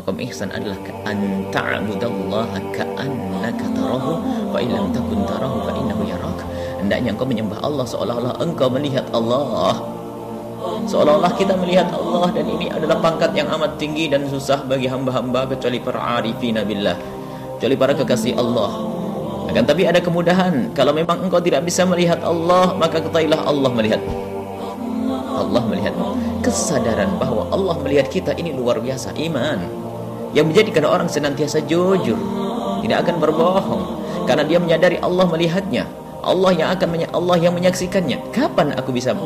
Maka ihsan adalah an ta'budallaha ka'annaka tarahu fa illam takun tarahu fa innahu yarak. Hendaknya engkau menyembah Allah seolah-olah engkau melihat Allah. Seolah-olah kita melihat Allah dan ini adalah pangkat yang amat tinggi dan susah bagi hamba-hamba kecuali para arifina billah. Kecuali para kekasih Allah. Akan tapi ada kemudahan. Kalau memang engkau tidak bisa melihat Allah, maka ketahuilah Allah melihatmu. Allah melihatmu. Kesadaran bahwa Allah melihat kita ini luar biasa. Iman. Yang menjadikan orang senantiasa jujur. Tidak akan berbohong. Karena dia menyadari Allah melihatnya. Allah yang akan Allah yang menyaksikannya. Kapan aku bisa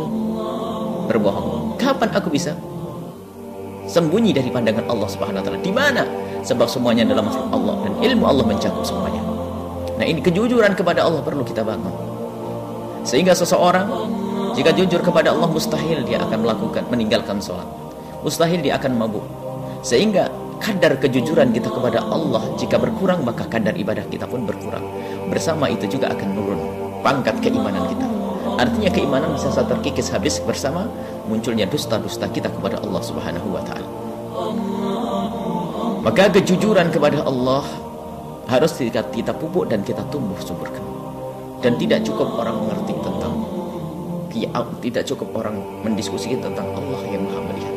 berbohong? Kapan aku bisa sembunyi dari pandangan Allah Subhanahu wa taala? Di mana? Sebab semuanya makhluk Allah dan ilmu Allah mencakup semuanya. Nah, ini kejujuran kepada Allah perlu kita bangun. Sehingga seseorang jika jujur kepada Allah mustahil dia akan melakukan meninggalkan sholat. Mustahil dia akan mabuk. Sehingga kadar kejujuran kita kepada Allah jika berkurang maka kadar ibadah kita pun berkurang. Bersama itu juga akan menurun pangkat keimanan kita. Artinya keimanan bisa terkikis habis bersama munculnya dusta-dusta kita kepada Allah Subhanahu wa taala. Maka kejujuran kepada Allah harus kita pupuk dan kita tumbuh suburkan. Dan tidak cukup orang mengerti tentang tidak cukup orang mendiskusikan tentang Allah yang Maha melihat.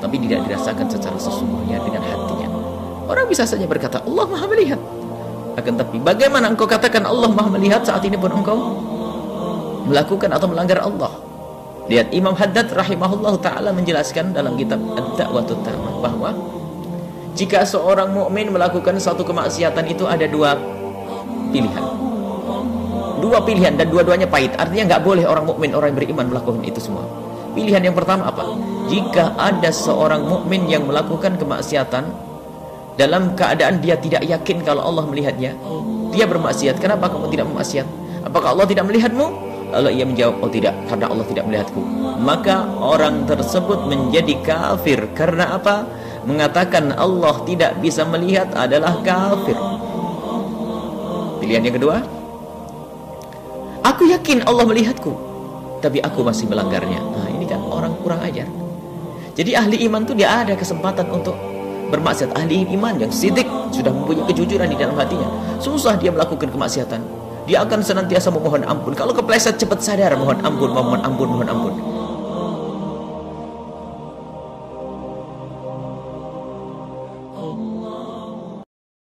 Tapi tidak dirasakan secara sesungguhnya dengan hatinya. Orang bisa saja berkata Allah Maha melihat. Akan tapi bagaimana engkau katakan Allah Maha melihat saat ini pun engkau melakukan atau melanggar Allah? Lihat Imam Haddad rahimahullah taala menjelaskan dalam kitab Ad-Da'watut Tamah bahwa jika seorang mukmin melakukan satu kemaksiatan itu ada dua pilihan. Dua pilihan dan dua-duanya pahit. Artinya nggak boleh orang mukmin, orang beriman melakukan itu semua. Pilihan yang pertama apa? Jika ada seorang mukmin yang melakukan kemaksiatan dalam keadaan dia tidak yakin kalau Allah melihatnya, dia bermaksiat. Kenapa kamu tidak bermaksiat? Apakah Allah tidak melihatmu? Lalu ia menjawab, oh tidak, karena Allah tidak melihatku. Maka orang tersebut menjadi kafir. Karena apa? Mengatakan Allah tidak bisa melihat adalah kafir. Pilihan yang kedua, Aku yakin Allah melihatku, tapi aku masih melanggarnya. Nah, orang kurang ajar. Jadi ahli iman itu dia ada kesempatan untuk bermaksiat. Ahli iman yang sidik sudah mempunyai kejujuran di dalam hatinya. Susah dia melakukan kemaksiatan. Dia akan senantiasa memohon ampun. Kalau kepleset cepat sadar mohon ampun, mohon ampun, mohon ampun.